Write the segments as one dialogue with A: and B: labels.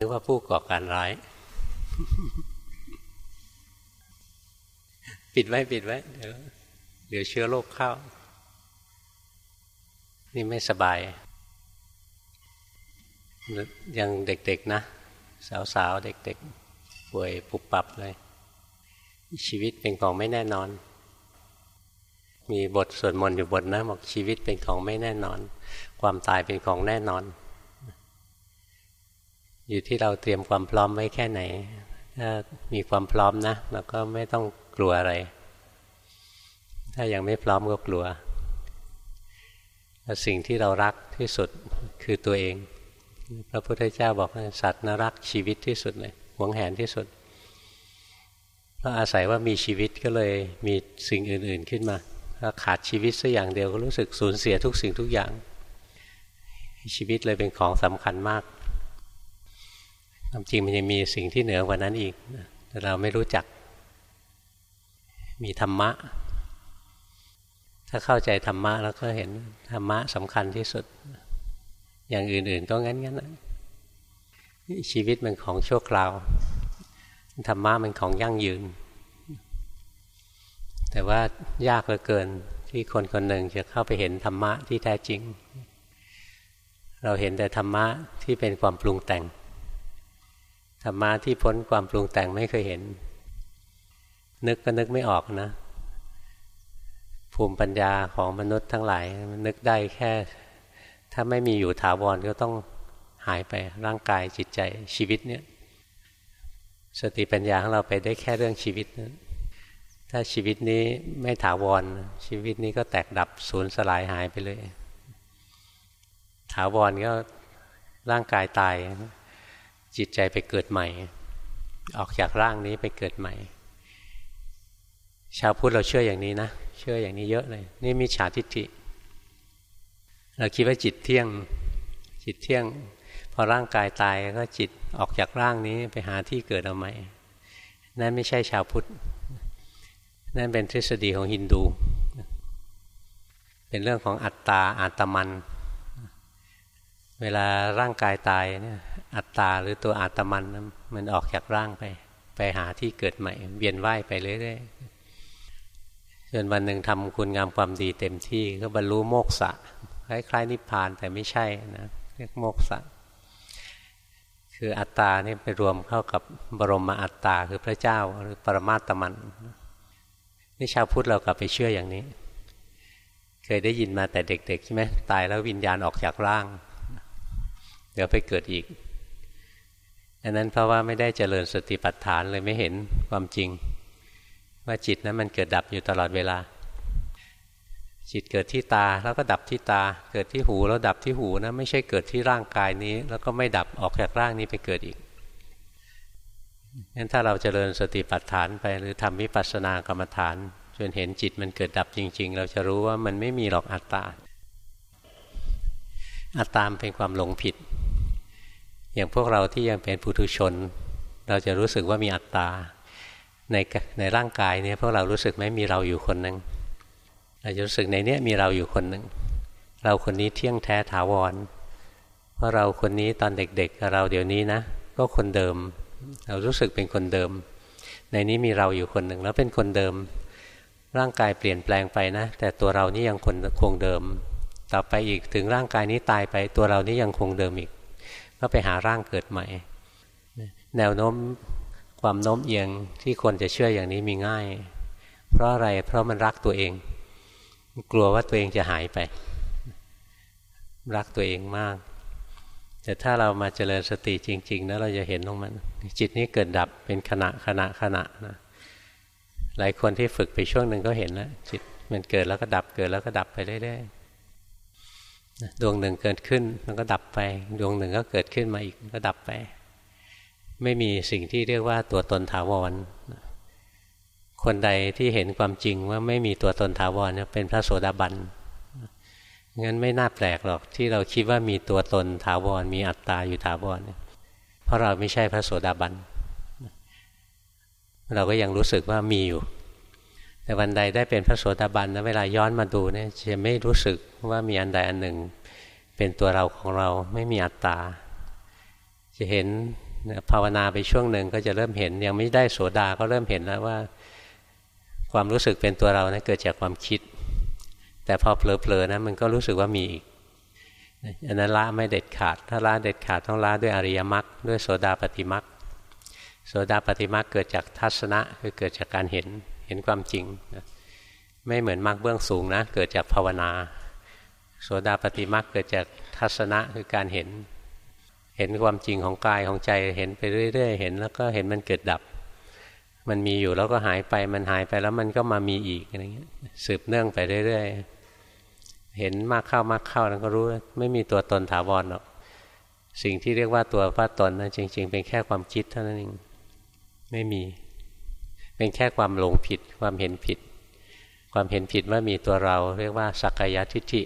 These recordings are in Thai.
A: หรือว่าผู้ก่อการร้าย ปิดไว้ปิดไว้ เดี๋ยวเดี๋ยวเชื้อโรคเข้า นี่ไม่สบาย ยังเด็กๆนะ สาวๆ เด็กๆ ป่วยปุบปับเลย ชีวิตเป็นของไม่แน่นอน มีบทสวดมนต์อยู่บทนะบอกชีวิตเป็นของไม่แน่นอน ความตายเป็นของแน่นอน อยู่ที่เราเตรียมความพร้อมไว้แค่ไหน ถ้ามีความพร้อมนะเราก็ไม่ต้องกลัวอะไร ถ้ายังไม่พร้อมก็กลัวสิ่งที่เรารักที่สุดคือตัวเอง พระพุทธเจ้าบอกว่าสัตว์น่ารักชีวิตที่สุดเลยหวงแหนที่สุดเพราะอาศัยว่ามีชีวิตก็เลยมีสิ่งอื่น ๆขึ้นมาถ้าขาดชีวิตสักอย่างเดียวก็รู้สึกสูญเสียทุกสิ่งทุกอย่าง ชีวิตเลยเป็นของสำคัญมาก ความจริงมันยังมีสิ่งที่เหนือกว่านั้นอีกแต่เราไม่รู้จัก มีธรรมะ ถ้าเข้าใจธรรมะแล้วก็เห็นธรรมะสำคัญที่สุด อย่างอื่นๆก็งั้นๆชีวิตมันของชั่วคราว ธรรมะมันของยั่งยืน แต่ว่ายากเหลือเกินที่คนคนหนึ่งจะเข้าไปเห็นธรรมะที่แท้จริง เราเห็นแต่ธรรมะที่เป็นความปรุงแต่ง ธรรมะที่พ้นความปรุงแต่งไม่เคยเห็น นึกก็นึกไม่ออกนะ ภูมิปัญญาของมนุษย์ทั้งหลายนนึกได้แค่ ถ้าไม่มีอยู่ถาวรก็ต้องหายไปร่างกายจิตใจชีวิตเนี่ย สติปัญญาของเราไปได้แค่เรื่องชีวิตนะถ้าชีวิตนี้ไม่ถาวร ชีวิตนี้ก็แตกดับสูญสลายหายไปเลย ถาวรก็ร่างกายตาย จิตใจไปเกิดใหม่ ออกจากร่างนี้ไปเกิดใหม่ ชาวพุทธเราเชื่ออย่างนี้นะ เชื่ออย่างนี้เยอะเลย นี่มีฉาทิฏฐิเราคิดว่าจิตเที่ยงจิตเที่ยง พอร่างกายตายก็จิตออกจากร่างนี้ไปหาที่เกิดเอาใหม่นั่นไม่ใช่ชาวพุทธนั่นเป็นทฤษฎีของฮินดู เป็นเรื่องของอัตตาอาตมัน เวลาร่างกายตายเนี่ย อัตตาหรือตัวอาตมันมันออกจากร่างไป ไปหาที่เกิดใหม่ เวียนว่ายไปเรื่อยๆจนวันหนึ่งทำคุณงามความดีเต็มที่ก็บรรลุโมกษะคล้ายๆนิพพานแต่ไม่ใช่นะเรียกโมกษะคืออัตตานี่ไปรวมเข้ากับบรมอัตตาคือพระเจ้าหรือปรมาตมันนี่ชาวพุทธเรากลับไปเชื่ออย่างนี้ เคยได้ยินมาแต่เด็กๆใช่ไหมตายแล้ววิญญาณออกจากร่าง เดี๋ยวไปเกิดอีก อันนั้นเพราะว่าไม่ได้เจริญสติปัฏฐานเลยไม่เห็นความจริง ว่าจิตนั้นมันเกิดดับอยู่ตลอดเวลา จิตเกิดที่ตาแล้วก็ดับที่ตา เกิดที่หูแล้วดับที่หูนะไม่ใช่เกิดที่ร่างกายนี้ แล้วก็ไม่ดับออกจากร่างนี้ไปเกิดอีกงั้นถ้าเราเจริญสติปัฏฐานไปหรือทำวิปัสสนากรรมฐานจนเห็นจิตมันเกิดดับจริง ๆ เราจะรู้ว่ามันไม่มีหรอกอัตตาอัตตามเป็นความหลงผิด อย่างพวกเราที่ยังเป็นปุถุชน เราจะรู้สึกว่ามีอัตตาในในร่างกายเนี่ยพวกเรารู้สึกไหมมีเราอยู่คนหนึ่งเราจะรู้สึกในเนี้ยมีเราอยู่คนหนึ่งเราคนนี้เที่ยงแท้ถาวร เพราะเราคนนี้ตอนเด็กๆกับเราเดี๋ยวนี้นะ ก็คนเดิม เรารู้สึกเป็นคนเดิม ในนี้มีเราอยู่คนหนึ่งแล้วเป็นคนเดิม ร่างกายเปลี่ยนแปลงไปนะ แต่ตัวเรานี่ยังคนคงเดิม ต่อไปอีกถึงร่างกายนี้ตายไป ตัวเรานี่ยังคงเดิมอีก ก็ไปหาร่างเกิดใหม่ แนวโน้มความโน้มเอียงที่คนจะเชื่ออย่างนี้มีง่าย เพราะอะไรเพราะมันรักตัวเอง กลัวว่าตัวเองจะหายไป รักตัวเองมาก แต่ถ้าเรามาเจริญสติจริงๆนะเราจะเห็นตรงมัน จิตนี้เกิดดับเป็นขณะขณะขณะนะหลายคนที่ฝึกไปช่วงหนึ่งก็เห็นแล้วจิตมันเกิดแล้วก็ดับเกิดแล้วก็ดับไปเรื่อยๆ ดวงหนึ่งเกิดขึ้นมันก็ดับไป ดวงหนึ่งก็เกิดขึ้นมาอีกก็ดับไป ไม่มีสิ่งที่เรียกว่าตัวตนถาวร คนใดที่เห็นความจริงว่าไม่มีตัวตนถาวรเป็นพระโสดาบันงั้นไม่น่าแปลกหรอกที่เราคิดว่ามีตัวตนถาวรมีอัตตาอยู่ถาวรเพราะเราไม่ใช่พระโสดาบันเราก็ยังรู้สึกว่ามีอยู่ แต่วันใดได้เป็นพระโสดาบันนะเวลาย้อนมาดูเนี่ยจะไม่รู้สึกว่ามีอันใดอันหนึ่ง เป็นตัวเราของเราไม่มีอัตตา จะเห็นภาวนาไปช่วงหนึ่งก็จะเริ่มเห็น ยังไม่ได้โสดาก็เริ่มเห็นแล้วว่า ความรู้สึกเป็นตัวเรานะเกิดจากความคิด แต่พอเผลอๆนะมันก็รู้สึกว่ามีอีกอันนั้นละไม่เด็ดขาด ถ้าละเด็ดขาดต้องละด้วยอริยมรรคด้วยโสดาปฏิมรรคโสดาปฏิมรรคเกิดจากทัศนะคือเกิดจากการเห็น เห็นความจริงไม่เหมือนมรรคเบื้องสูงนะ เกิดจากภาวนา โสดาปฏิมรรคเกิดจากทัศนะคือการเห็น เห็นความจริงของกายของใจเห็นไปเรื่อยๆ เห็นแล้วก็เห็นมันเกิดดับ มันมีอยู่แล้วก็หายไปมันหายไปแล้วมันก็มามีอีกอะไรเงี้ยสืบเนื่องไปเรื่อยๆ เห็นมากเข้ามากเข้าแล้วก็รู้ไม่มีตัวตนถาวรหรอกสิ่งที่เรียกว่าตัวว่าตนนะจริง ๆ เป็นแค่ความคิดเท่านั้นเองไม่มี เป็นแค่ความหลงผิดความเห็นผิด ความเห็นผิดว่ามีตัวเรา เรียกว่าสักกายทิฏฐิ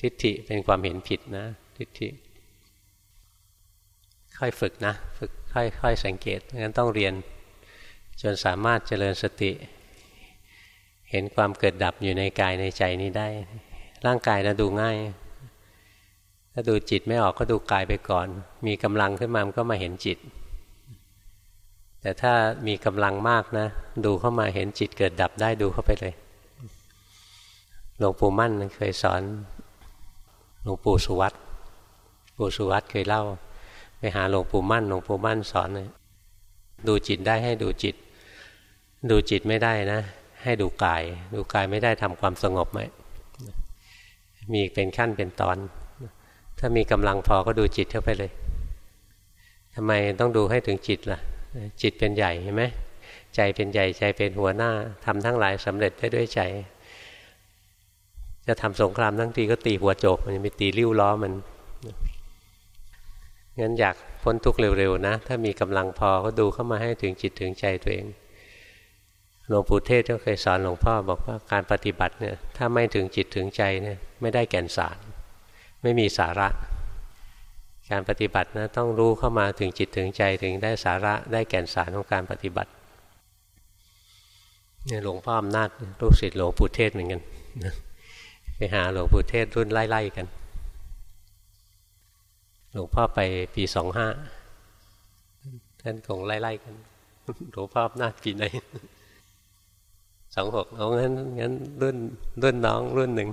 A: ทิฏฐิเป็นความเห็นผิดนะ ทิฏฐิค่อยฝึกนะฝึกค่อยๆสังเกตงั้นต้องเรียน จนสามารถเจริญสติ เห็นความเกิดดับอยู่ในกายในใจนี้ได้ ร่างกายนะดูง่าย ถ้าดูจิตไม่ออกก็ดูกายไปก่อน มีกำลังขึ้นมามันก็มาเห็นจิต แต่ถ้ามีกำลังมากนะ ดูเข้ามาเห็นจิตเกิดดับได้ดูเข้าไปเลยหลวงปู่มั่นเคยสอนหลวงปู่สุวัตปู่สุวัตเคยเล่า ไปหาหลวงปู่มั่นหลวงปู่มั่นสอนเลยดูจิตได้ให้ดูจิต ดูจิตไม่ได้นะ ให้ดูกาย ดูกายไม่ได้ทำความสงบไหมมีเป็นขั้นเป็นตอน ถ้ามีกำลังพอก็ดูจิตเข้าไปเลยทำไมต้องดูให้ถึงจิตล่ะ จิตเป็นใหญ่เห็นไหมใจเป็นใหญ่ใจเป็นหัวหน้าทำทั้งหลายสำเร็จได้ด้วยใจ จะทำสงครามทั้งทีก็ตีหัวโจกมันไม่ตีริ้วล้อมันงั้นอยากพ้นทุกข์เร็วๆนะ ถ้ามีกำลังพอก็ดูเข้ามาให้ถึงจิตถึงใจตัวเองหลวงปู่เทศก็เคยสอนหลวงพ่อบอกว่าการปฏิบัติเนี่ยถ้าไม่ถึงจิตถึงใจเนี่ยไม่ได้แก่นสาร ไม่มีสาระ การปฏิบัตินะต้องรู้เข้ามาถึงจิตถึงใจถึงได้สาระได้แก่นสารของการปฏิบัติเนี่ยหลวงพ่ออำนาจลูกศิษย์หลวงปู่เทศเหมือนกันไปหาหลวงปู่เทศรุ่นไล่ๆกัน หลวงพ่อไปปีสองห้าท่านคงไล่ๆกันหลวงพ่ออำนาจปีไหนสองหกเอางั้นงั้นรุ่นรุ่นน้องรุ่นหนึ่ง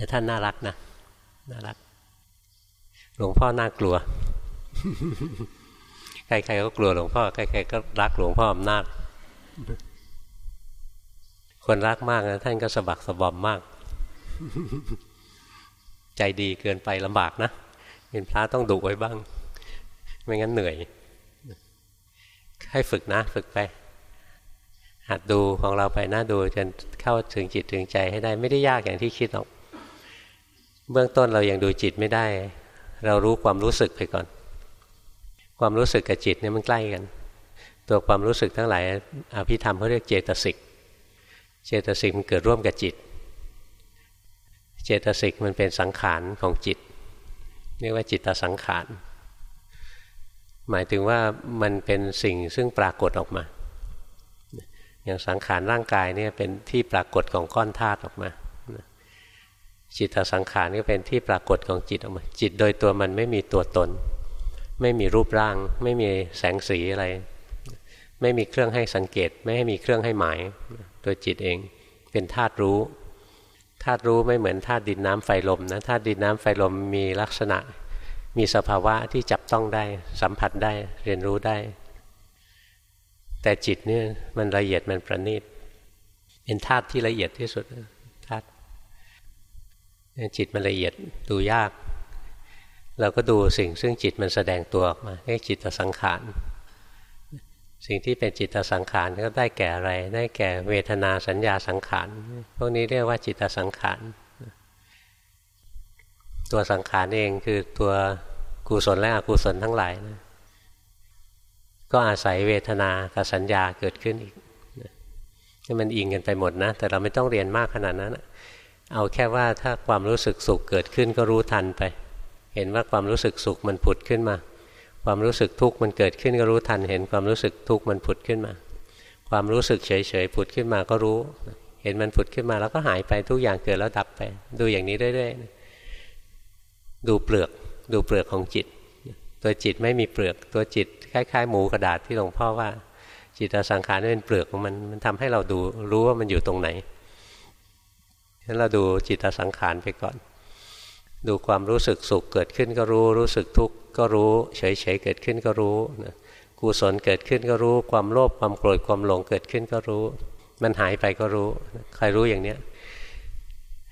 A: แต่ท่านน่ารักนะน่ารัก หลวงพ่อน่ากลัว ใครๆก็กลัวหลวงพ่อ ใครๆก็รักหลวงพ่ออำนาจคนรักมากนะท่านก็สะบักสะบอมมาก ใจดีเกินไปลำบากนะเป็นพระต้องดุไว้บ้าง ไม่งั้นเหนื่อย ให้ฝึกนะ ฝึกไป หัดดูของเราไปนะดูจนเข้าถึงจิตถึงใจให้ได้ไม่ได้ยากอย่างที่คิดหรอก เบื้องต้นเรายัางดูจิตไม่ได้ เรารู้ความรู้สึกไปก่อน ความรู้สึกกับจิตเนี่ยมันใกล้กัน ตัวความรู้สึกทั้งหลายอภิธรรมเขาเรียกเจตสิก เจตสิกมันเกิดร่วมกับจิต เจตสิกมันเป็นสังขารของจิต เรียกว่าจิตตสังขาร หมายถึงว่ามันเป็นสิ่งซึ่งปรากฏออกมา อย่างสังขารร่างกายเนี่ยเป็นที่ปรากฏของก้อนธาตุออกมา จิตสังขารก็เป็นที่ปรากฏของจิตออกมา จิตโดยตัวมันไม่มีตัวตน ไม่มีรูปร่าง ไม่มีแสงสีอะไร ไม่มีเครื่องให้สังเกต ไม่ให้มีเครื่องให้หมาย ตัวจิตเองเป็นธาตุรู้ธาตุรู้ไม่เหมือนธาตุดินน้ำไฟลมนะธาตุดินน้ำไฟลมมีลักษณะ มีสภาวะที่จับต้องได้ สัมผัสได้เรียนรู้ได้ แต่จิตเนี่ยมันละเอียดมันประณีตเป็นธาตุที่ละเอียดที่สุด จิตมันละเอียดดูยาก เราก็ดูสิ่งซึ่งจิตมันแสดงตัวออกมาเรียกจิตสังขารสิ่งที่เป็นจิตสังขารก็ได้แก่อะไร ได้แก่เวทนาสัญญาสังขารพวกนี้เรียกว่าจิตสังขารตัวสังขารเองคือตัวกุศลและอกุศลทั้งหลายนะก็อาศัยเวทนากับสัญญาเกิดขึ้นอีกนี่มันอิงกันไปหมดนะ แต่เราไม่ต้องเรียนมากขนาดนั้น เอาแค่ว่าถ้าความรู้สึกสุขเกิดขึ้นก็รู้ทันไป เห็นว่าความรู้สึกสุขมันผุดขึ้นมา ความรู้สึกทุกข์มันเกิดขึ้นก็รู้ทัน เห็นความรู้สึกทุกข์มันผุดขึ้นมา ความรู้สึกเฉยๆผุดขึ้นมาก็รู้ เห็นมันผุดขึ้นมาแล้วก็หายไปทุกอย่างเกิดแล้วดับไป ดูอย่างนี้เรื่อยๆดูเปลือกดูเปลือกของจิต ตัวจิตไม่มีเปลือก ตัวจิตคล้ายๆ หมูกระดาษที่หลวงพ่อว่า จิตสังขารนี่เป็นเปลือกของมันมันทำให้เราดูรู้ว่ามันอยู่ตรงไหน ฉะนั้นเราดูจิตสังขารไปก่อน ดูความรู้สึกสุขเกิดขึ้นก็รู้ รู้สึกทุกข์ก็รู้เฉยๆเกิดขึ้นก็รู้กุศลเกิดขึ้นก็รู้ ความโลภความโกรธความหลงเกิดขึ้นก็รู้ มันหายไปก็รู้ใครรู้อย่างเนี้ย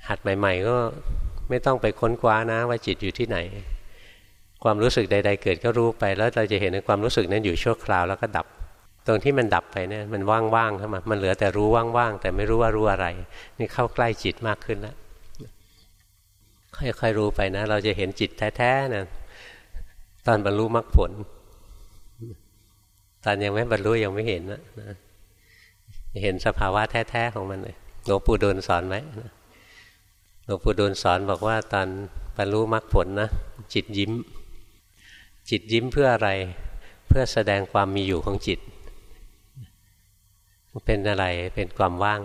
A: หัดใหม่ ๆ ก็ไม่ต้องไปค้นคว้านะว่าจิตอยู่ที่ไหน ความรู้สึกใด ๆ เกิดก็รู้ไป แล้วเราจะเห็นในความรู้สึกนั้นอยู่ชั่วคราวแล้วก็ดับ ตรงที่มันดับไปเนี่ยมันว่างๆเข้ามามันเหลือแต่รู้ว่างๆแต่ไม่รู้ว่ารู้อะไร นี่เข้าใกล้จิตมากขึ้นแล้วค่อยๆรู้ไปนะ เราจะเห็นจิตแท้ๆนะตอนบรรลุมรรคผล ตอนยังไม่บรรลุยังไม่เห็นนะเห็นสภาวะแท้ๆของมันเลยหลวงปู่ดูลสอนไว้นะหลวงปู่ดูลสอนบอกว่าตอนบรรลุมรรคผลนะจิตยิ้ม จิตยิ้มเพื่ออะไร เพื่อแสดงความมีอยู่ของจิต เป็นอะไรเป็นความว่าง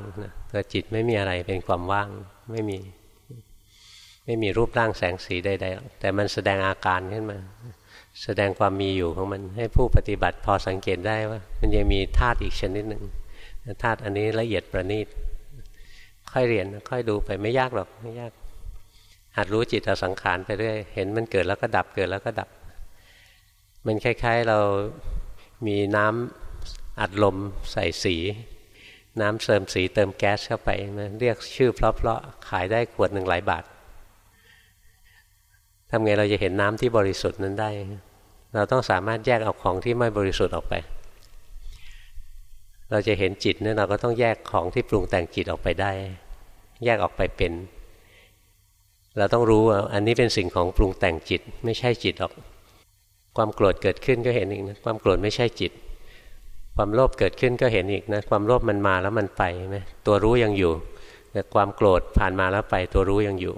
A: ตัวจิตไม่มีอะไรเป็นความว่างไม่มี ไม่มีรูปร่างแสงสีใดๆแต่มันแสดงอาการขึ้นมา แสดงความมีอยู่ของมันให้ผู้ปฏิบัติพอสังเกตได้ว่า มันยังมีธาตุอีกชนิดหนึ่งธาตุอันนี้ละเอียดประณีตค่อยเรียนค่อยดูไปไม่ยากหรอกไม่ยาก หัดรู้จิตสังขารไปเรื่อยเห็นมันเกิดแล้วก็ดับเกิดแล้วก็ดับ มันคล้าย ๆเรามีน้ำ อัดลมใส่สี น้ำเสริมสีเติมแก๊สเข้าไปนะเรียกชื่อเพลาะๆขายได้ขวดหนึ่งหลายบาททำไงเราจะเห็นน้ำที่บริสุทธิ์นั้นได้ เราต้องสามารถแยกเอาของที่ไม่บริสุทธิ์ออกไป เราจะเห็นจิตเนี่ยเราก็ต้องแยกของที่ปรุงแต่งจิตออกไปได้ แยกออกไปเป็น เราต้องรู้ว่าอันนี้เป็นสิ่งของปรุงแต่งจิตไม่ใช่จิตหรอก ความโกรธเกิดขึ้นก็เห็นเอีกนะความโกรธไม่ใช่จิต ความโลภเกิดขึ้นก็เห็นอีกนะ ความโลภมันมาแล้วมันไปไหมตัวรู้ยังอยู่แต่ความโกรธผ่านมาแล้วไป ตัวรู้ยังอยู่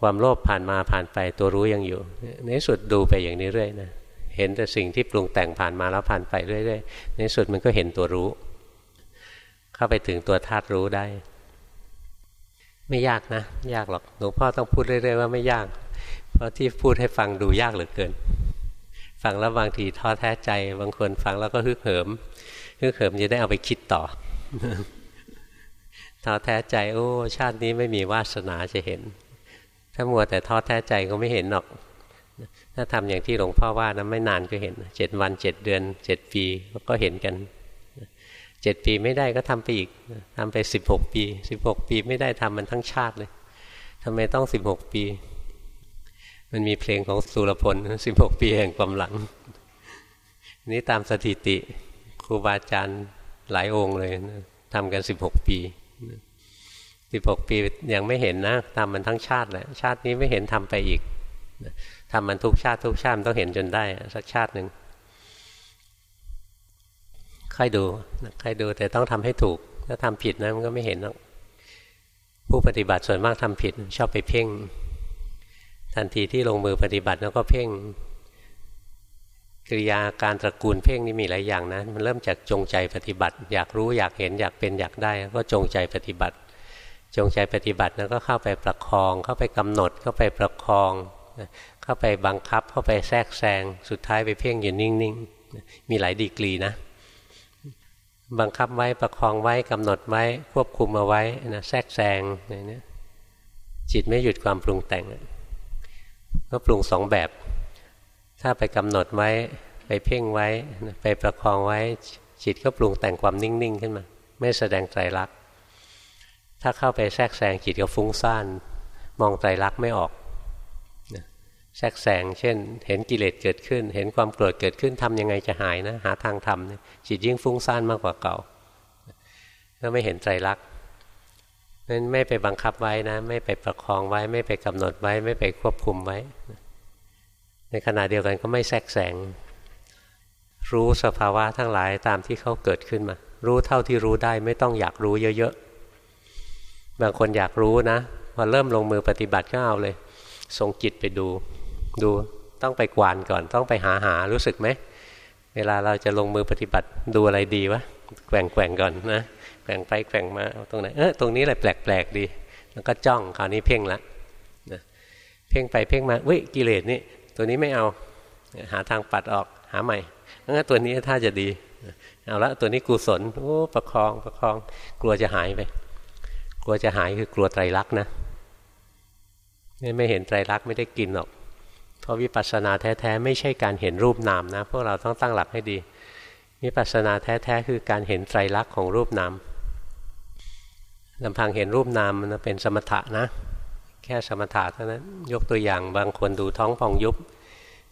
A: ความโลภผ่านมาผ่านไป ตัวรู้ยังอยู่ ในสุดดูไปอย่างนี้เรื่อยนะเห็นแต่สิ่งที่ปรุงแต่งผ่านมาแล้วผ่านไปเรื่อยๆในสุดมันก็เห็นตัวรู้ เข้าไปถึงตัวธาตุรู้ได้ ไม่ยากนะ ยากหรอกหลวงพ่อต้องพูดเรื่อยๆว่าไม่ยาก เพราะที่พูดให้ฟังดูยากเหลือเกิน ฟังแล้วบางทีท้อแท้ใจ บางคนฟังแล้วก็ฮึกเหิม ฮึกเหิมจะได้เอาไปคิดต่อท้อแท้ใจโอ้ชาตินี้ไม่มีวาสนาจะเห็น ถ้ามัวแต่ท้อแท้ใจก็ไม่เห็นหรอก ถ้าทำอย่างที่หลวงพ่อว่านะไม่นานก็เห็นเจ็ดวันเจ็ดเดือนเจ็ดปีก็เห็นกันเจ็ดปีไม่ได้ก็ทำไปอีกทำไปสิบหกปีสิบหกปีไม่ได้ทำมันทั้งชาติเลยทำไมต้องสิบหกปี มันมีเพลงของสุรพลสิบหกปีแห่งความหลัง นี่ตามสถิติ ครูบาอาจารย์หลายองค์เลยทำกันสิบหกปีสิบหกปียังไม่เห็นนะทำมันทั้งชาติแหละชาตินี้ไม่เห็นทำไปอีกทำมันทุกชาติทุกชาติต้องเห็นจนได้ สักชาติหนึ่งค่อยดูค่อยดูแต่ต้องทำให้ถูก ถ้าทำผิดนะมันก็ไม่เห็นหรอกผู้ปฏิบัติส่วนมากทำผิดชอบไปเพ่ง ทันทีที่ลงมือปฏิบัติแล้วก็เพ่ง กิริยาการตระกูลเพ่งนี่มีหลายอย่างนะ มันเริ่มจากจงใจปฏิบัติ อยากรู้อยากเห็นอยากเป็นอยากได้ ก็จงใจปฏิบัติ จงใจปฏิบัติแล้วก็เข้าไปประคอง เข้าไปกำหนด เข้าไปประคอง เข้าไปบังคับ เข้าไปแทรกแซง สุดท้ายไปเพ่งอยู่นิ่งๆ มีหลายดีกรีนะ บังคับไว้ประคองไว้กำหนดไว้ควบคุมเอาไว้นะแทรกแซงอะไรเนี่ยจิตไม่หยุดความปรุงแต่งก็ปรุงสองแบบ ถ้าไปกำหนดไว้ ไปเพ่งไว้ ไปประคองไว้ จิตก็ปรุงแต่งความนิ่งๆขึ้นมา ไม่แสดงไตรลักษณ์ถ้าเข้าไปแทรกแซงจิตก็ฟุ้งซ่านมองไตรลักษณ์ไม่ออกแทรกแซงเช่น เห็นกิเลสเกิดขึ้น เห็นความโกรธเกิดขึ้นทำยังไงจะหายนะ หาทางทำจิตยิ่งฟุ้งซ่านมากกว่าเก่าก็ไม่เห็นใจรักนั้นไม่ไปบังคับไว้นะ ไม่ไปประคองไว้ ไม่ไปกำหนดไว้ ไม่ไปควบคุมไว้ ในขณะเดียวกันก็ไม่แทรกแซงรู้สภาวะทั้งหลายตามที่เขาเกิดขึ้นมา รู้เท่าที่รู้ได้ไม่ต้องอยากรู้เยอะๆ บางคนอยากรู้นะพอเริ่มลงมือปฏิบัติก็เอาเลยส่งจิตไปดู ดูต้องไปกวานก่อน ต้องไปหาหารู้สึกไหมเวลาเราจะลงมือปฏิบัติดูอะไรดีวะแกว่งแกว่งก่อนนะแกว่งไปแกว่งมาตรงไหนเออตรงนี้แหละแปลกๆดี แล้วก็จ้องคราวนี้เพ่งละนะเพ่งไปเพ่งมาเว้ยกิเลสนี่ ตัวนี้ไม่เอาหาทางปัดออกหาใหม่งั้นตัวนี้ถ้าจะดีเอาละตัวนี้กุศลโอ้ประคองประคอง กลัวจะหายไป กลัวจะหายคือกลัวไตรลักษณ์นะนี่ไม่เห็นไตรลักษณ์ไม่ได้กินหรอกเพราะวิปัสสนาแท้ๆไม่ใช่การเห็นรูปนามนะพวกเราต้องตั้งหลักให้ดีวิปัสสนาแท้ๆคือการเห็นไตรลักษณ์ของรูปนามลำพังเห็นรูปนามมันเป็นสมถะนะ แค่สมถะเท่านั้น ยกตัวอย่างบางคนดูท้องพองยุบ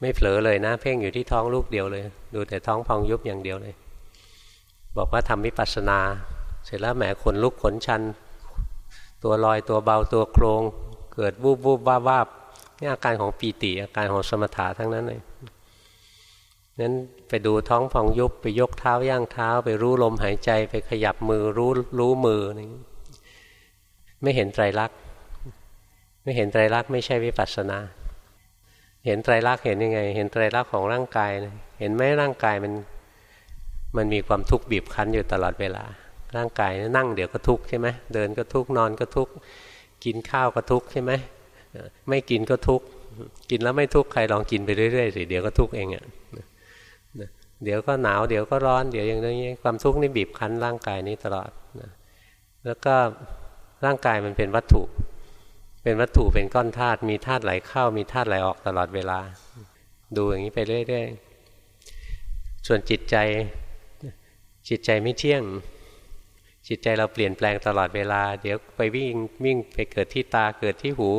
A: ไม่เผลอเลยนะ เพ่งอยู่ที่ท้องลูกเดียวเลย ดูแต่ท้องพองยุบอย่างเดียวเลย บอกว่าทำวิปัสสนา เสร็จแล้วแหมขนลุกขนชัน ตัวลอยตัวเบาตัวโครง เกิดวูบวูบวาบวาบนี่อาการของปีติอาการของสมถะทั้งนั้นเลยนั้นไปดูท้องพองยุบไปยกเท้าย่างเท้า ไปรู้ลมหายใจไปขยับมือรู้รู้มือนี่ไม่เห็นไตรลักษณ ไม่เห็นไตรลักษณ์ไม่ใช่วิปัสสนา เห็นไตรลักษณ์เห็นยังไง เห็นไตรลักษณ์ของร่างกาย เห็นไหมร่างกายมันมันมีความทุกข์บีบคั้นอยู่ตลอดเวลา ร่างกายนั่งเดี๋ยวก็ทุกข์ใช่ไหมเดินก็ทุกข์นอนก็ทุกข์กินข้าวก็ทุกข์ใช่ไหมไม่กินก็ทุกข์กินแล้วไม่ทุกข์ใครลองกินไปเรื่อยๆสิเดี๋ยวก็ทุกข์เองอะเดี๋ยวก็หนาวเดี๋ยวก็ร้อนเดี๋ยวอย่างนี้ความทุกข์นี่บีบคั้นร่างกายนี้ตลอดแล้วก็ร่างกายมันเป็นวัตถุ เป็นวัตถุเป็นก้อนธาตุมีธาตุไหลเข้ามีธาตุไหลออกตลอดเวลา ดูอย่างนี้ไปเรื่อยๆ ส่วนจิตใจจิตใจไม่เที่ยง จิตใจเราเปลี่ยนแปลงตลอดเวลา เดี๋ยวไปวิ่งวิ่งไปเกิดที่ตาเกิดที่หู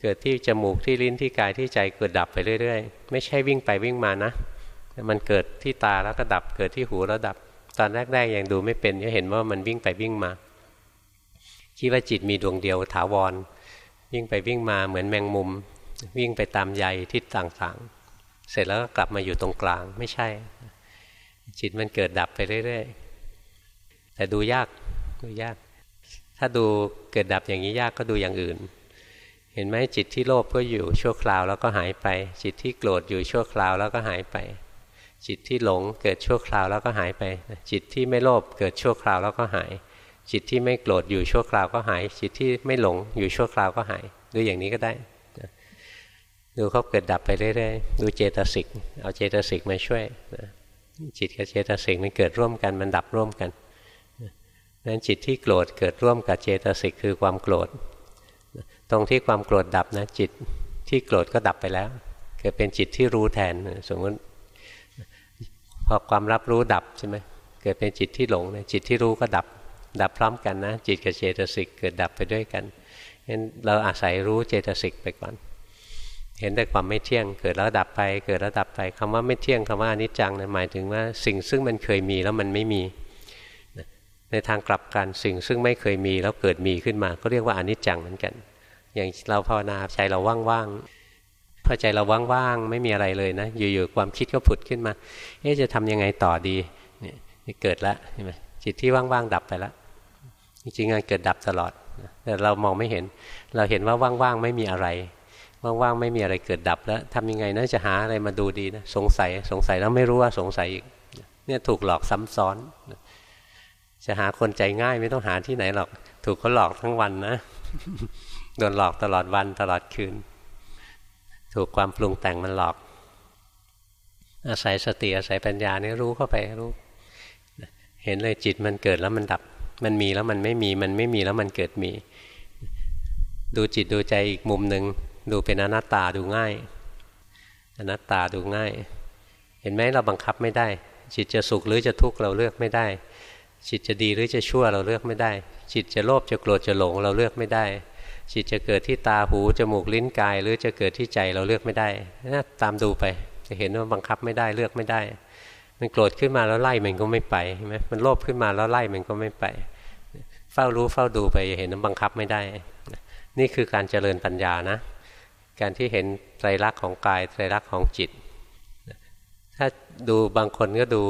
A: เกิดที่จมูกที่ลิ้นที่กายที่ใจเกิดดับไปเรื่อยๆ ไม่ใช่วิ่งไปวิ่งมานะ มันเกิดที่ตาแล้วก็ดับเกิดที่หูแล้วดับ ตอนแรกๆยังดูไม่เป็นก็เห็นว่ามันวิ่งไปวิ่งมาคิดว่าจิตมีดวงเดียวถาวร วิ่งไปวิ่งมาเหมือนแมงมุม วิ่งไปตามใยทิศต่างๆ เสร็จแล้วก็กลับมาอยู่ตรงกลางไม่ใช่ จิตมันเกิดดับไปเรื่อยๆ แต่ดูยากดูยาก ถ้าดูเกิดดับอย่างนี้ยากก็ดูอย่างอื่น เห็นไหมจิตที่โลภก็อยู่ชั่วคราวแล้วก็หายไป จิตที่โกรธอยู่ชั่วคราวแล้วก็หายไป จิตที่หลงเกิดชั่วคราวแล้วก็หายไป จิตที่ไม่โลภเกิดชั่วคราวแล้วก็หาย จิตที่ไม่โกรธอยู่ชั่วคราวก็หาย จิตที่ไม่หลงอยู่ชั่วคราวก็หายดูอย่างนี้ก็ได้ดูเขาเกิดดับไปเรื่อยๆดูเจตสิก เอาเจตสิกมาช่วยจิตกับเจตสิกมันเกิดร่วมกันมันดับร่วมกันนั้นจิตที่โกรธเกิดร่วมกับเจตสิกคือความโกรธ ตรงที่ความโกรธดับนะจิตที่โกรธก็ดับไปแล้วเกิดเป็นจิตที่รู้แทนสมมติพอความรับรู้ดับใช่ไหมเกิดเป็นจิตที่หลงจิตที่รู้ก็ดับ ดับพร้อมกันนะ จิตกับเจตสิกเกิดดับไปด้วยกันงั้นเราอาศัยรู้เจตสิกไปก่อน เห็นแต่ความไม่เที่ยง เกิดแล้วดับไป เกิดแล้วดับไปคำว่าไม่เที่ยงคำว่าอนิจจังนะหมายถึงว่าสิ่งซึ่งมันเคยมีแล้วมันไม่มี ในทางกลับกันสิ่งซึ่งไม่เคยมีแล้วเกิดมีขึ้นมา ก็เรียกว่าอนิจจังเหมือนกัน อย่างเราภาวนาใจเราว่างๆพอใจเราว่างๆไม่มีอะไรเลยนะ อยู่ๆความคิดก็ผุดขึ้นมา เอ๊ะจะทำยังไงต่อดีเนี่ยเกิดล้วใช่ไหม จิตที่ว่างๆดับไปแล้วจริงๆงานเกิดดับตลอด แต่เรามองไม่เห็น เราเห็นว่าว่างๆไม่มีอะไร ว่างๆไม่มีอะไรเกิดดับแล้วทำยังไงนะจะหาอะไรมาดูดีนะสงสัยสงสัยแล้วไม่รู้ว่าสงสัยอีกเนี่ยถูกหลอกซ้ำซ้อน จะหาคนใจง่ายไม่ต้องหาที่ไหนหรอก ถูกเขาหลอกทั้งวันนะโดนหลอกตลอดวันตลอดคืน ถูกความปรุงแต่งมันหลอก อาศัยสติอาศัยปัญญานี่รู้เข้าไปรู้ เห็นเลยจิตมันเกิดแล้วมันดับ มันมีแล้วมันไม่มี มันไม่มีแล้วมันเกิดมี ดูจิตดูใจอีกมุมหนึ่งดูเป็นอนัตตาดูง่าย อนัตตาดูง่าย เห็นไหมเราบังคับไม่ได้ จิตจะสุขหรือจะทุกข์เราเลือกไม่ได้ จิตจะดีหรือจะชั่วเราเลือกไม่ได้ จิตจะโลภจะโกรธจะหลงเราเลือกไม่ได้ จิตจะเกิดที่ตาหูจมูกลิ้นกาย หรือจะเกิดที่ใจเราเลือกไม่ได้นะตามดูไป จะเห็นว่าบังคับไม่ได้เลือกไม่ได้ มันโกรธขึ้นมาแล้วไล่มันก็ไม่ไปใช่ไหมมันโลภขึ้นมาแล้วไล่มันก็ไม่ไป เฝ้ารู้เฝ้าดูไปเห็นบังคับไม่ได้ นี่คือการเจริญปัญญานะ การที่เห็นไตรลักษณ์ของกายไตรลักษณ์ของจิต ถ้าดูบางคนก็ดู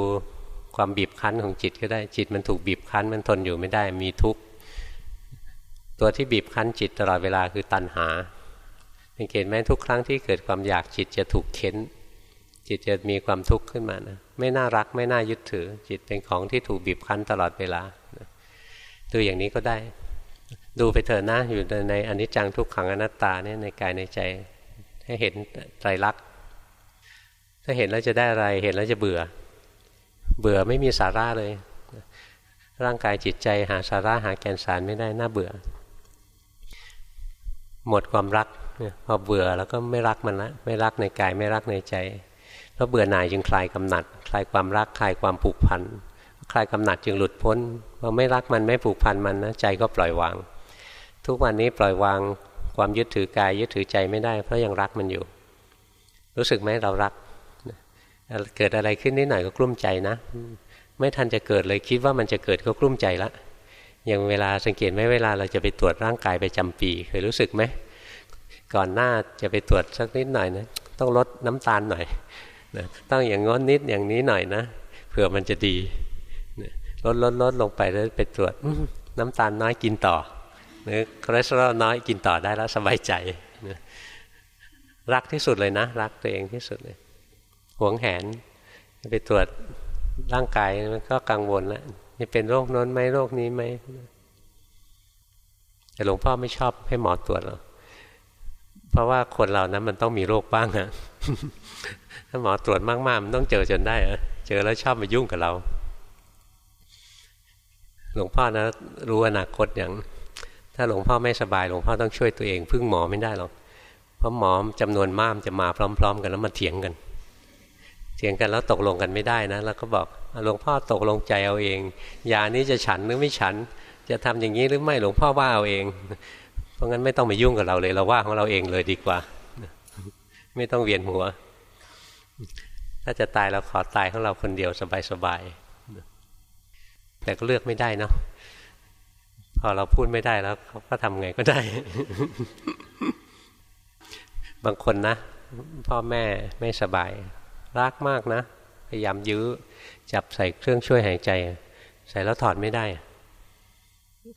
A: ความบีบคั้นของจิตก็ได้จิตมันถูกบีบคั้นมันทนอยู่ไม่ได้มีทุกข์ตัวที่บีบคั้นจิตตลอดเวลาคือตัณหาสังเกตไหมทุกครั้งที่เกิดความอยากจิตจะถูกเค้น จิตจะมีความทุกข์ขึ้นมานะไม่น่ารักไม่น่ายึดถือ จิตเป็นของที่ถูกบีบคั้นตลอดเวลาดูอย่างนี้ก็ได้ ดูไปเถอะนะอยู่ในอนิจจังทุกขังอนัตตาเนี่ยในกายในใจ ให้เห็นไตรลักษณ์ถ้าเห็นแล้วจะได้อะไรเห็นแล้วจะเบื่อ เบื่อไม่มีสาระเลย ร่างกายจิตใจหาสาระหาแกนสารไม่ได้น่าเบื่อ หมดความรักพอเบื่อแล้วก็ไม่รักมันละไม่รักในกายไม่รักในใจ เพราะเบื่อหน่ายจึงคลายกำหนัด คลายความรักคลายความผูกพันคลายกำหนัดจึงหลุดพ้นพอไม่รักมันไม่ผูกพันมันนะใจก็ปล่อยวาง ทุกวันนี้ปล่อยวางความยึดถือกายยึดถือใจไม่ได้ เพราะยังรักมันอยู่ รู้สึกไหมเรารัก เกิดอะไรขึ้นนิดหน่อยก็กลุ้มใจนะ ไม่ทันจะเกิดเลยคิดว่ามันจะเกิดก็กลุ้มใจละอย่างเวลาสังเกตไหมเวลาเราจะไปตรวจร่างกายไปจำปี เคยรู้สึกไหมก่อนหน้าจะไปตรวจสักนิดหน่อยนะต้องลดน้ำตาลหน่อย นะต้องอย่างงอนนิดอย่างนี้หน่อยนะเผื่อมันจะดีลดลดลดลงไปแล้วไปตรวจน้ำตาลน้อยกินต่อหรือคอเลสเตอรอลน้อยกินต่อได้แล้วสบายใจรักที่สุดเลยนะ รักตัวเองที่สุดเลยหวงแหนไปตรวจร่างกายมันก็กังวลแล้วจะเป็นโรคน้นไหมโรคนี้ไหมแต่หลวงพ่อไม่ชอบให้หมอตรวจหรอกเพราะว่าคนเรานะมันต้องมีโรคบ้างอะ ถ้าหมอตรวจมากๆมันต้องเจอจนได้อะเจอแล้วชอบมายุ่งกับเรา หลวงพ่อนะรู้อนาคตอย่าง ถ้าหลวงพ่อไม่สบายหลวงพ่อต้องช่วยตัวเองพึ่งหมอไม่ได้หรอกเพราะหมอจำนวนมากจะมาพร้อม ๆ กันแล้วมาเถียงกัน เถียงกันแล้วตกลงกันไม่ได้นะ แล้วก็บอกหลวงพ่อตกลงใจเอาเองยานี้จะฉันหรือไม่ฉัน จะทำอย่างนี้หรือไม่หลวงพ่อว่าเอาเอง เพราะงั้นไม่ต้องมายุ่งกับเราเลยเราว่าของเราเองเลยดีกว่า ไม่ต้องเวียนหัว ถ้าจะตายเราขอตายของเราคนเดียวสบายๆแต่ก็เลือกไม่ได้เนาะพอเราพูดไม่ได้แล้วเขาก็ทำไงก็ได้ บางคนนะ พ่อแม่ไม่สบาย รักมากนะ พยายามยื้อ จับใส่เครื่องช่วยหายใจ ใส่แล้วถอดไม่ได้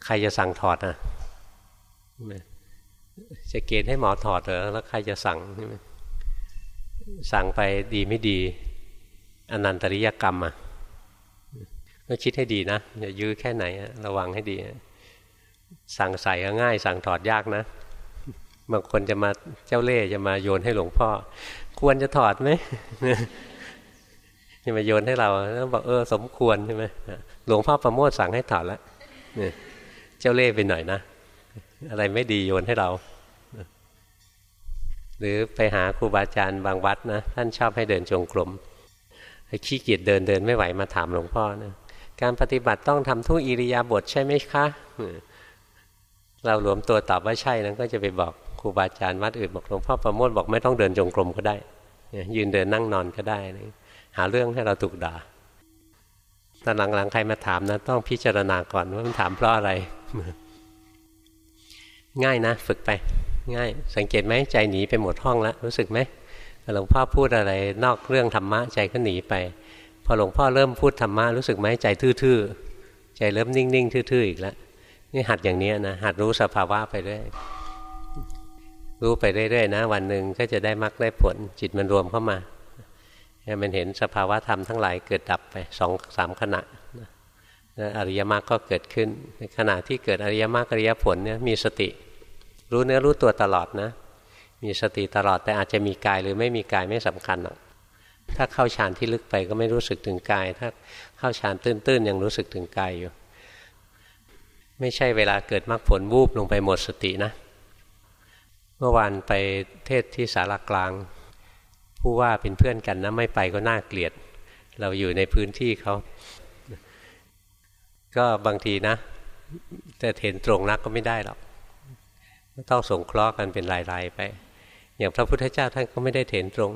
A: ใครจะสั่งถอดอะจะเกณฑ์ให้หมอถอดเหรอแล้วใครจะสั่งใช่ไหม สั่งไปดีไม่ดีอนันตริยกรรมอะก็คิดให้ดีนะอย่ายื้อแค่ไหนระวังให้ดี สั่งใส่ก็ง่าย สั่งถอดยากนะบางคนจะมาเจ้าเล่จะมาโยนให้หลวงพ่อ ควรจะถอดไหมจะมาโยนให้เราแล้วบอกเออสมควรใช่ไหมหลวงพ่อประโมทสั่งให้ถอดแล้วเจ้าเล่ไปหน่อยนะอะไรไม่ดีโยนให้เรา หรือไปหาครูบาอาจารย์บางวัดนะท่านชอบให้เดินจงกรมขี้เกียจเดินเดินไม่ไหวมาถามหลวงพ่อนะการปฏิบัติต้องทำทุกอิริยาบถใช่ไหมคะ เราหลวมตัวตอบว่าใช่นั้นก็จะไปบอกครูบาอาจารย์วัดอื่นบอกหลวงพ่อประโมทบอกไม่ต้องเดินจงกรมก็ได้ ยืนเดินนั่งนอนก็ได้ หาเรื่องให้เราถูกด่าตอนหลังๆใครมาถามนะต้องพิจารณาก่อนว่ามันถามเพราะอะไร ง่ายนะ ฝึกไป ง่าย สังเกตไหมใจหนีไปหมดห้องแล้วรู้สึกไหมหลวงพ่อพูดอะไรนอกเรื่องธรรมะใจก็หนีไป พอหลวงพ่อเริ่มพูดธรรมะรู้สึกไหมใจทื่อๆใจเริ่มนิ่งๆทื่อๆอีกแล้วนี่หัดอย่างนี้นะหัดรู้สภาวะไปเรื่อยรู้ไปเรื่อยๆนะ วันหนึ่งก็จะได้มรรคได้ผลจิตมันรวมเข้ามามันเห็นสภาวะธรรมทั้งหลายเกิดดับไปสองสามขณะอริยมรรคก็เกิดขึ้นในขณะที่เกิดอริยมรรคอริยผลเนี่ยมีสติ รู้เนื้อรู้ตัวตลอดนะ มีสติตลอดแต่อาจจะมีกายหรือไม่มีกายไม่สำคัญหรอกถ้าเข้าฌานที่ลึกไปก็ไม่รู้สึกถึงกาย ถ้าเข้าฌานตื้นๆยังรู้สึกถึงกายอยู่ ไม่ใช่เวลาเกิดมรรคผลวูบลงไปหมดสตินะ เมื่อวานไปเทศที่สารกลาง ผู้ว่าเป็นเพื่อนกันนะไม่ไปก็น่าเกลียด เราอยู่ในพื้นที่เขา ก็บางทีนะ แต่เห็นตรงนักก็ไม่ได้หรอก ต้องสงเคราะห์กันเป็นรายๆไป อย่างพระพุทธเจ้าท่านก็ไม่ได้เห็นตรง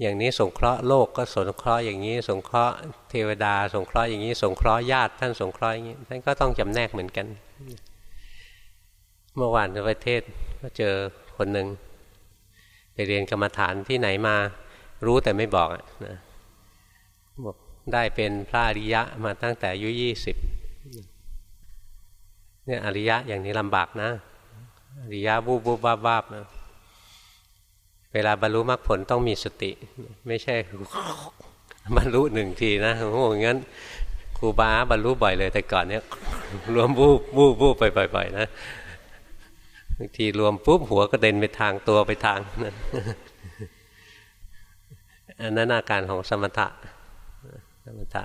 A: อย่างนี้สงเคราะห์โลกก็สงเคราะห์อย่างนี้ สงเคราะห์เทวดา สงเคราะห์อย่างนี้ สงเคราะห์ญาติ ท่านสงเคราะห์อย่างนี้ท่านก็ต้องจำแนกเหมือนกัน เมื่อวานในประเทศก็เจอคนหนึ่งไปเรียนกรรมฐานที่ไหนมา รู้แต่ไม่บอกนะบอกได้เป็นพระอริยะมาตั้งแต่อายุยี่สิบเนี่ยอริยะอย่างนี้ลำบากนะ ริยะบูบูบ้าบ้านะเวลาบรรลุมรรคผลต้องมีสติ ไม่ใช่บรรลุหนึ่งทีนะโอ้โหงั้นครูบาบรรลุบ่อยเลย แต่ก่อนเนี้ยรวมบูบบูบบูบไปบ่อยๆนะบางทีรวมปุ๊บหัวก็เด็นไปทางตัวไปทางนั้นอันนั้นอาการของสมถะสมถะ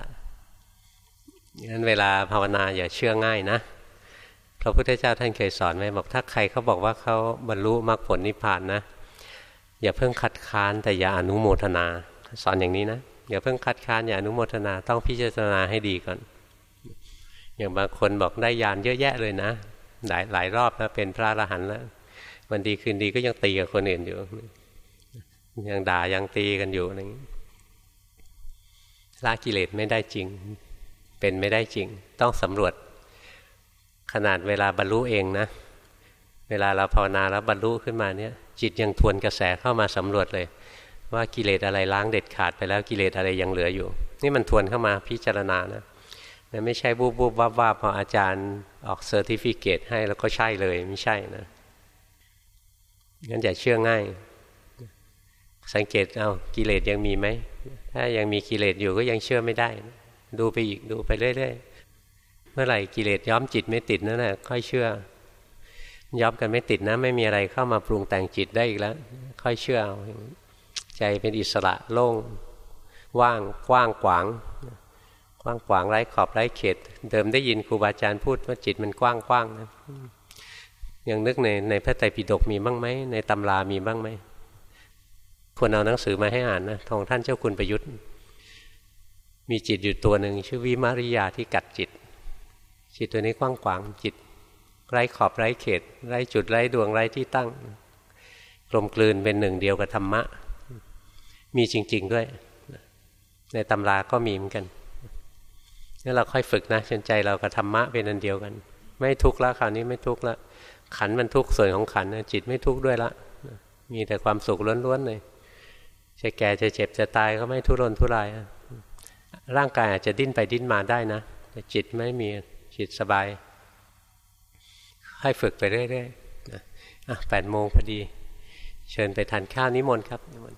A: งั้นเวลาภาวนาอย่าเชื่อง่ายนะ พระพุทธเจ้าท่านเคยสอนไว้บอกถ้าใครเขาบอกว่าเขาบรรลุมรรคผลนิพพานนะ อย่าเพิ่งคัดค้านแต่อย่าอนุโมทนา สอนอย่างนี้นะอย่าเพิ่งคัดค้านอย่าอนุโมทนาต้องพิจารณาให้ดีก่อน อย่างบางคนบอกได้ยานเยอะแยะเลยนะ หลายหลายรอบแล้วเป็นพระอรหันต์แล้ววันดีคืนดีก็ยังตีกับคนอื่นอยู่ ยังด่ายังตีกันอยู่อะไรอย่างนี้ละกิเลสไม่ได้จริง เป็นไม่ได้จริง ต้องสำรวจ ขนาดเวลาบรรลุเองนะ เวลาเราภาวนาแล้วบรรลุขึ้นมาเนี่ย จิตยังทวนกระแสเข้ามาสำรวจเลย ว่ากิเลสอะไรล้างเด็ดขาดไปแล้วกิเลสอะไรยังเหลืออยู่ นี่มันทวนเข้ามาพิจารณานะไม่ใช่วูบวูบวาบวาบพออาจารย์ออก certificate ให้แล้วก็ใช่เลยไม่ใช่นะงั้นอย่าเชื่อง่าย สังเกตเอากิเลสยังมีไหม ถ้ายังมีกิเลสอยู่ก็ยังเชื่อไม่ได้ ดูไปอีกดูไปเรื่อยๆ มื่อไหร่กิเลสย้อมจิตไม่ติดนั่นแหละค่อยเชื่อ ย้อมกันไม่ติดนะ ไม่มีอะไรเข้ามาปรุงแต่งจิตได้อีกแล้ว ค่อยเชื่อ ใจเป็นอิสระโล่งว่างกว้างขวางกว้างขวางไร้ขอบไร้เขต เดิมได้ยินครูบาอาจารย์พูดว่าจิตมันกว้างกว้างนะยังนึกในในพระไตรปิฎกมีบ้างไหมในตำรามีบ้างไหมควรเอาหนังสือมาให้อ่านนะทองท่านเจ้าคุณประยุทธ์ มีจิตอยู่ตัวหนึ่งชื่อวิมาริยาที่กัดจิต จิตตัวนี้กว้างขวางจิตไร้ขอบไร้เขตไร้จุดไร้ดวงไร้ที่ตั้ง กลมกลืนเป็นหนึ่งเดียวกับธรรมะ มีจริง ๆด้วย ในตำราก็มีเหมือนกันนี่เราค่อยฝึกนะจนใจเรากับธรรมะเป็นอันเดียวกัน ไม่ทุกข์แล้วคราวนี้ไม่ทุกข์ล้วขันมันทุกข์ส่วนของขันจิตไม่ทุกข์ด้วยละมีแต่ความสุขล้วนๆเลยจะแก่จะเจ็บจะตายก็ไม่ทุรนทุรายร่างกายอาจจะดิ้นไปดิ้นมาได้นะแต่จิตไม่มี จิตสบาย ให้ฝึกไปเรื่อยๆแปดโมงพอดี เชิญไปทานข้าวนิมนต์ครับนิมนต์